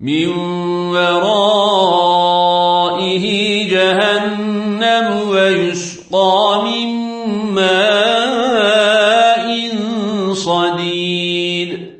من ورائه جهنم ويسقى من ماء صديد.